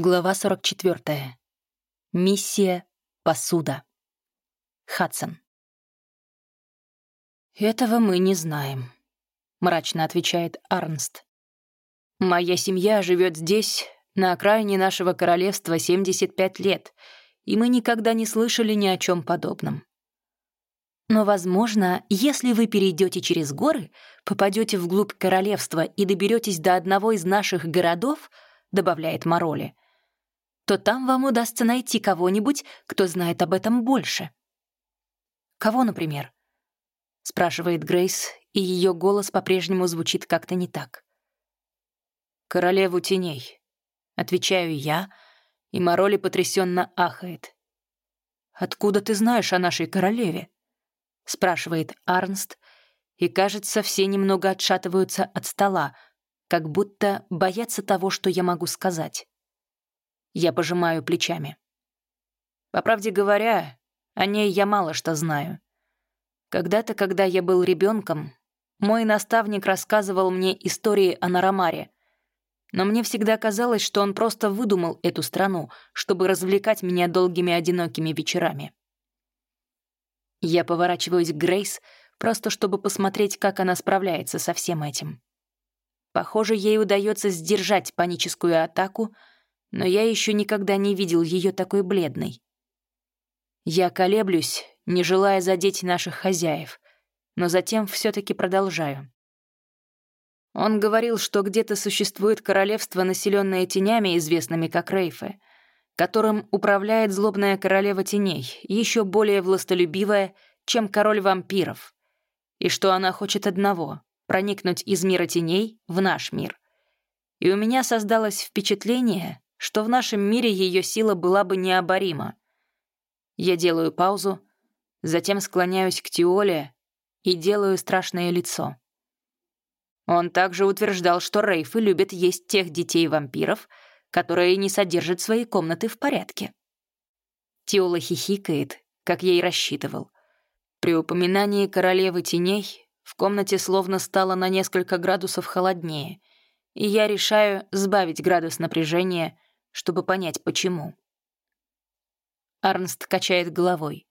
Глава 44. Миссия «Посуда». Хадсон. «Этого мы не знаем», — мрачно отвечает Арнст. «Моя семья живет здесь, на окраине нашего королевства, 75 лет, и мы никогда не слышали ни о чем подобном. Но, возможно, если вы перейдете через горы, попадете вглубь королевства и доберетесь до одного из наших городов —— добавляет Мароли, то там вам удастся найти кого-нибудь, кто знает об этом больше. «Кого, например?» — спрашивает Грейс, и ее голос по-прежнему звучит как-то не так. «Королеву теней», — отвечаю я, и Мароли потрясенно ахает. «Откуда ты знаешь о нашей королеве?» — спрашивает Арнст, и, кажется, все немного отшатываются от стола — как будто боятся того, что я могу сказать. Я пожимаю плечами. По правде говоря, о ней я мало что знаю. Когда-то, когда я был ребенком, мой наставник рассказывал мне истории о Нарамаре, но мне всегда казалось, что он просто выдумал эту страну, чтобы развлекать меня долгими одинокими вечерами. Я поворачиваюсь к Грейс, просто чтобы посмотреть, как она справляется со всем этим. Похоже, ей удается сдержать паническую атаку, но я еще никогда не видел ее такой бледной. Я колеблюсь, не желая задеть наших хозяев, но затем все таки продолжаю. Он говорил, что где-то существует королевство, населенное тенями, известными как Рейфы, которым управляет злобная королева теней, еще более властолюбивая, чем король вампиров, и что она хочет одного проникнуть из мира теней в наш мир. И у меня создалось впечатление, что в нашем мире ее сила была бы необорима. Я делаю паузу, затем склоняюсь к Тиоле и делаю страшное лицо. Он также утверждал, что рейфы любят есть тех детей-вампиров, которые не содержат свои комнаты в порядке. Тиола хихикает, как я и рассчитывал. При упоминании королевы теней в комнате словно стало на несколько градусов холоднее, и я решаю сбавить градус напряжения, чтобы понять, почему. Арнст качает головой.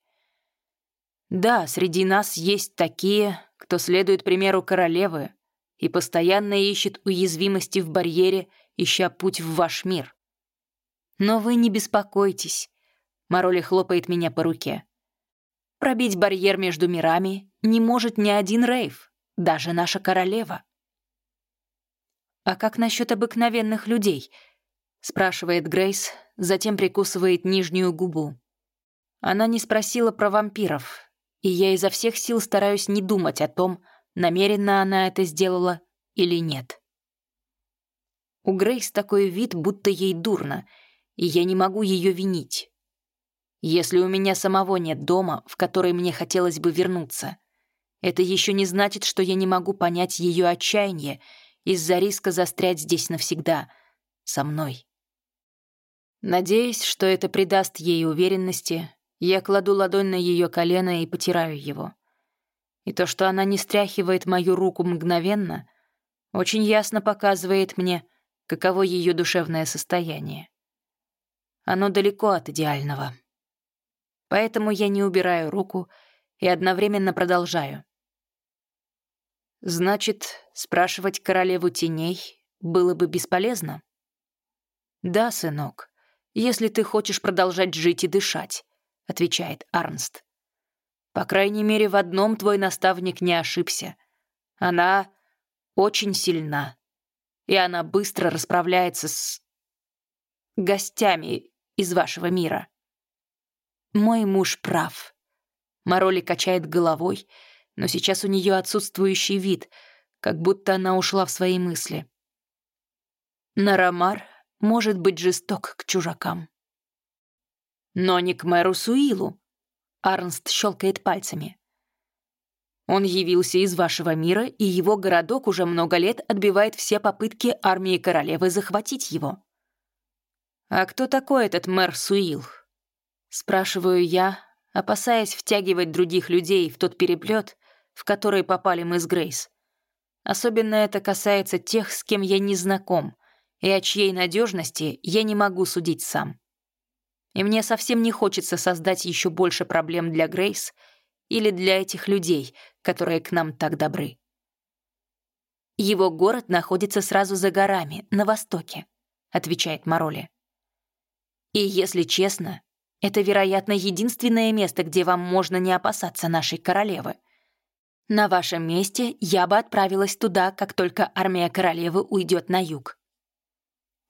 «Да, среди нас есть такие, кто следует примеру королевы и постоянно ищет уязвимости в барьере, ища путь в ваш мир. Но вы не беспокойтесь», — Мароли хлопает меня по руке. Пробить барьер между мирами не может ни один рейв, даже наша королева. «А как насчет обыкновенных людей?» — спрашивает Грейс, затем прикусывает нижнюю губу. Она не спросила про вампиров, и я изо всех сил стараюсь не думать о том, намеренно она это сделала или нет. У Грейс такой вид, будто ей дурно, и я не могу ее винить. Если у меня самого нет дома, в который мне хотелось бы вернуться, это еще не значит, что я не могу понять ее отчаяние из-за риска застрять здесь навсегда, со мной. Надеясь, что это придаст ей уверенности, я кладу ладонь на ее колено и потираю его. И то, что она не стряхивает мою руку мгновенно, очень ясно показывает мне, каково ее душевное состояние. Оно далеко от идеального. Поэтому я не убираю руку и одновременно продолжаю. Значит, спрашивать королеву теней было бы бесполезно? Да, сынок, если ты хочешь продолжать жить и дышать, отвечает Арнст. По крайней мере, в одном твой наставник не ошибся. Она очень сильна, и она быстро расправляется с гостями из вашего мира. Мой муж прав. Мароли качает головой, но сейчас у нее отсутствующий вид, как будто она ушла в свои мысли. Нарамар может быть жесток к чужакам. Но не к мэру Суилу. Арнст щелкает пальцами. Он явился из вашего мира, и его городок уже много лет отбивает все попытки армии королевы захватить его. А кто такой этот мэр Суил? Спрашиваю я, опасаясь втягивать других людей в тот переплет, в который попали мы с Грейс. Особенно это касается тех, с кем я не знаком, и о чьей надежности я не могу судить сам. И мне совсем не хочется создать еще больше проблем для Грейс или для этих людей, которые к нам так добры. «Его город находится сразу за горами, на востоке», — отвечает Мароли. «И если честно, это, вероятно, единственное место, где вам можно не опасаться нашей королевы. На вашем месте я бы отправилась туда, как только армия королевы уйдет на юг».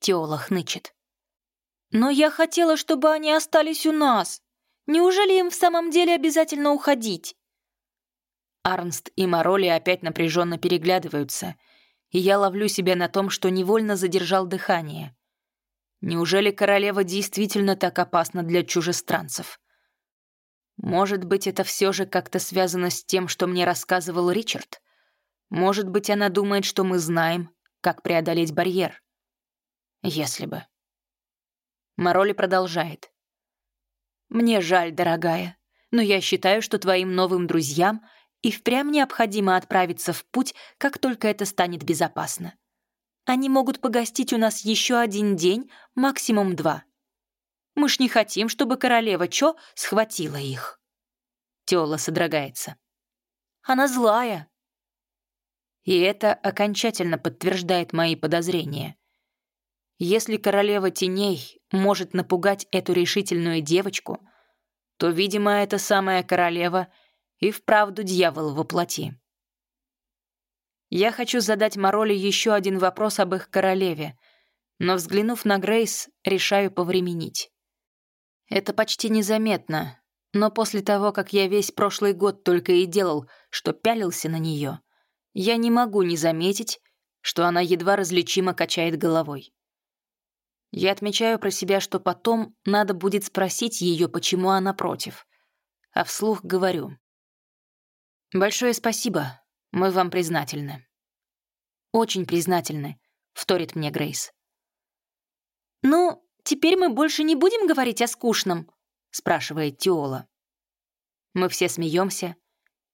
Теола хнычет. «Но я хотела, чтобы они остались у нас. Неужели им в самом деле обязательно уходить?» Арнст и Мароли опять напряженно переглядываются, и я ловлю себя на том, что невольно задержал дыхание. Неужели королева действительно так опасна для чужестранцев? Может быть, это все же как-то связано с тем, что мне рассказывал Ричард? Может быть, она думает, что мы знаем, как преодолеть барьер? Если бы. Мароли продолжает. «Мне жаль, дорогая, но я считаю, что твоим новым друзьям и впрямь необходимо отправиться в путь, как только это станет безопасно. Они могут погостить у нас еще один день, максимум два. Мы ж не хотим, чтобы королева Чо схватила их». Теола содрогается. «Она злая». И это окончательно подтверждает мои подозрения. Если королева теней может напугать эту решительную девочку, то, видимо, эта самая королева и вправду дьявол воплоти. Я хочу задать Мороли еще один вопрос об их королеве, но, взглянув на Грейс, решаю повременить. Это почти незаметно, но после того, как я весь прошлый год только и делал, что пялился на нее, я не могу не заметить, что она едва различимо качает головой. Я отмечаю про себя, что потом надо будет спросить ее, почему она против. А вслух говорю. «Большое спасибо. Мы вам признательны». «Очень признательны», — вторит мне Грейс. «Ну, теперь мы больше не будем говорить о скучном?» — спрашивает Тиола. Мы все смеемся,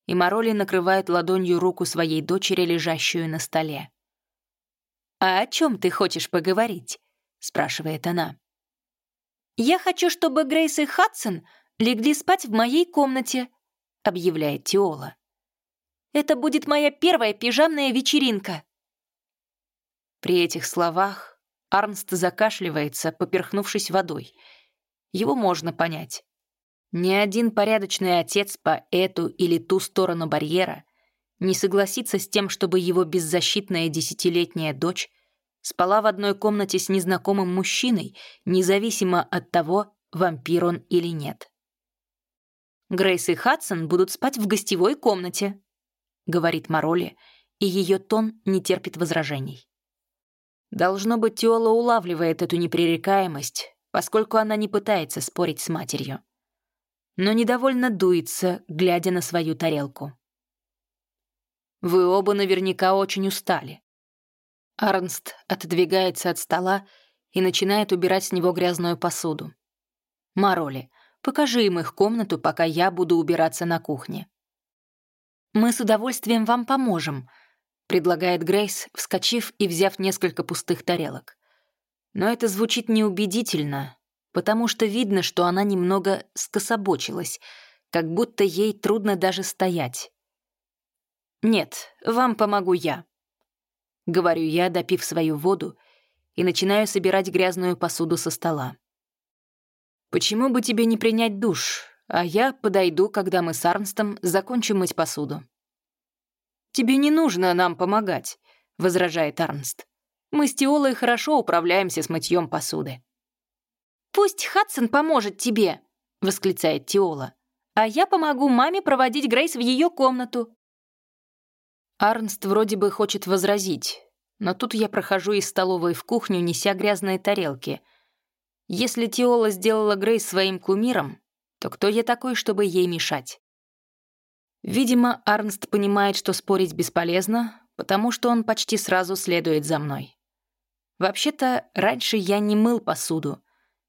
и Мароли накрывает ладонью руку своей дочери, лежащую на столе. «А о чем ты хочешь поговорить?» Спрашивает она. «Я хочу, чтобы Грейс и Хадсон легли спать в моей комнате», объявляет Тиола. «Это будет моя первая пижамная вечеринка». При этих словах Арнст закашливается, поперхнувшись водой. Его можно понять. Ни один порядочный отец по эту или ту сторону барьера не согласится с тем, чтобы его беззащитная десятилетняя дочь спала в одной комнате с незнакомым мужчиной, независимо от того, вампир он или нет. «Грейс и Хадсон будут спать в гостевой комнате», — говорит Мароли, и ее тон не терпит возражений. Должно быть, Теола улавливает эту непререкаемость, поскольку она не пытается спорить с матерью. Но недовольно дуется, глядя на свою тарелку. «Вы оба наверняка очень устали. Арнст отодвигается от стола и начинает убирать с него грязную посуду. «Мароли, покажи им их комнату, пока я буду убираться на кухне». «Мы с удовольствием вам поможем», — предлагает Грейс, вскочив и взяв несколько пустых тарелок. Но это звучит неубедительно, потому что видно, что она немного скособочилась, как будто ей трудно даже стоять. «Нет, вам помогу я», — говорю я, допив свою воду, и начинаю собирать грязную посуду со стола. «Почему бы тебе не принять душ, а я подойду, когда мы с Арнстом закончим мыть посуду?» «Тебе не нужно нам помогать», — возражает Арнст. «Мы с Тиолой хорошо управляемся с мытьем посуды». «Пусть Хадсон поможет тебе», — восклицает Тиола. «А я помогу маме проводить Грейс в ее комнату». Арнст вроде бы хочет возразить, но тут я прохожу из столовой в кухню, неся грязные тарелки. Если Тиола сделала Грейс своим кумиром, то кто я такой, чтобы ей мешать? Видимо, Арнст понимает, что спорить бесполезно, потому что он почти сразу следует за мной. Вообще-то, раньше я не мыл посуду,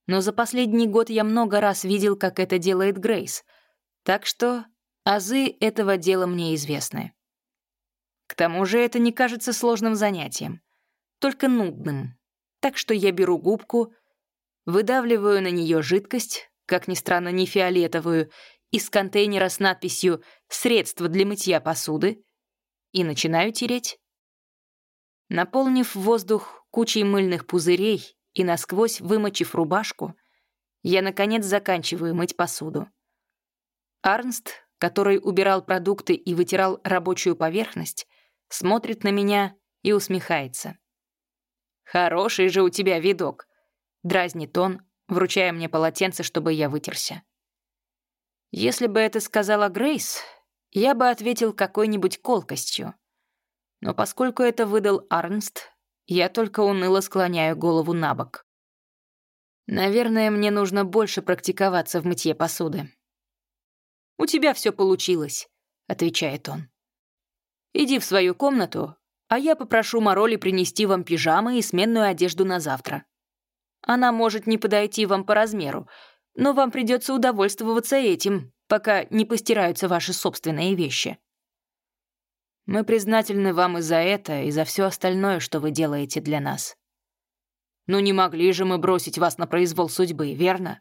но за последний год я много раз видел, как это делает Грейс, так что азы этого дела мне известны. К тому же это не кажется сложным занятием, только нудным. Так что я беру губку, выдавливаю на нее жидкость, как ни странно, не фиолетовую, из контейнера с надписью «Средство для мытья посуды» и начинаю тереть. Наполнив воздух кучей мыльных пузырей и насквозь вымочив рубашку, я, наконец, заканчиваю мыть посуду. Арнст, который убирал продукты и вытирал рабочую поверхность, смотрит на меня и усмехается. «Хороший же у тебя видок», — дразнит он, вручая мне полотенце, чтобы я вытерся. Если бы это сказала Грейс, я бы ответил какой-нибудь колкостью. Но поскольку это выдал Арнст, я только уныло склоняю голову на бок. Наверное, мне нужно больше практиковаться в мытье посуды. «У тебя все получилось», — отвечает он. «Иди в свою комнату, а я попрошу Мароли принести вам пижамы и сменную одежду на завтра. Она может не подойти вам по размеру, но вам придется удовольствоваться этим, пока не постираются ваши собственные вещи. Мы признательны вам и за это, и за все остальное, что вы делаете для нас. Ну не могли же мы бросить вас на произвол судьбы, верно?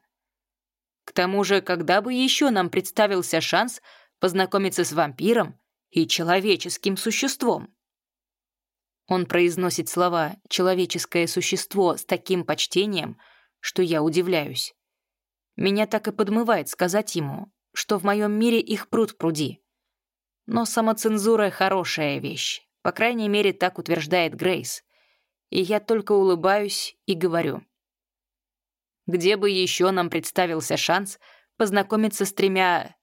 К тому же, когда бы еще нам представился шанс познакомиться с вампиром и человеческим существом? Он произносит слова «человеческое существо» с таким почтением, что я удивляюсь. Меня так и подмывает сказать ему, что в моем мире их пруд пруди. Но самоцензура — хорошая вещь. По крайней мере, так утверждает Грейс. И я только улыбаюсь и говорю. Где бы еще нам представился шанс познакомиться с тремя...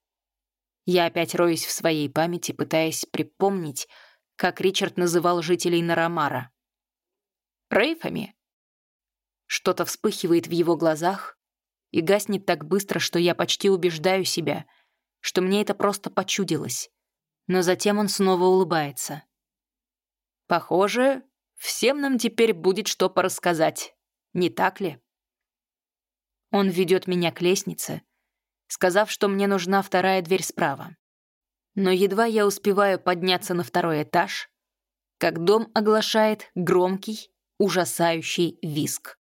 Я опять роюсь в своей памяти, пытаясь припомнить, как Ричард называл жителей Нарамара. Рейфами? Что-то вспыхивает в его глазах, и гаснет так быстро, что я почти убеждаю себя, что мне это просто почудилось. Но затем он снова улыбается. «Похоже, всем нам теперь будет что порассказать, не так ли?» Он ведет меня к лестнице, сказав, что мне нужна вторая дверь справа. Но едва я успеваю подняться на второй этаж, как дом оглашает громкий, ужасающий виск.